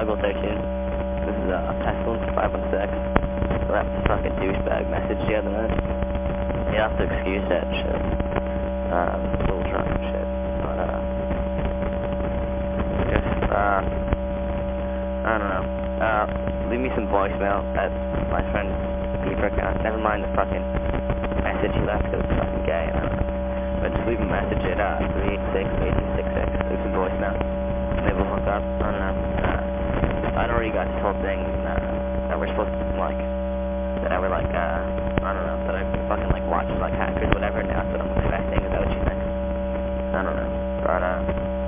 Toggle 13. This is, uh, Pestilence 516. So that fucking douchebag message the other night. You have to excuse that shit. Um, a little drunk and shit. But, uh, if, uh, I don't know. Uh, leave me some voicemail at my friend's Beeper account. Never mind the fucking message he left because it's fucking gay. I don't know. But just leave a message at, uh, 386-8266. Leave some voicemail. Maybe we'll hook up. I don't know. Already got this whole thing, uh, that we're supposed to, like, that I were, like, uh, I don't know, that I fucking, like, watch, like, hackers whatever, and that's what I'm expecting. Is what you think? I don't know. But, uh,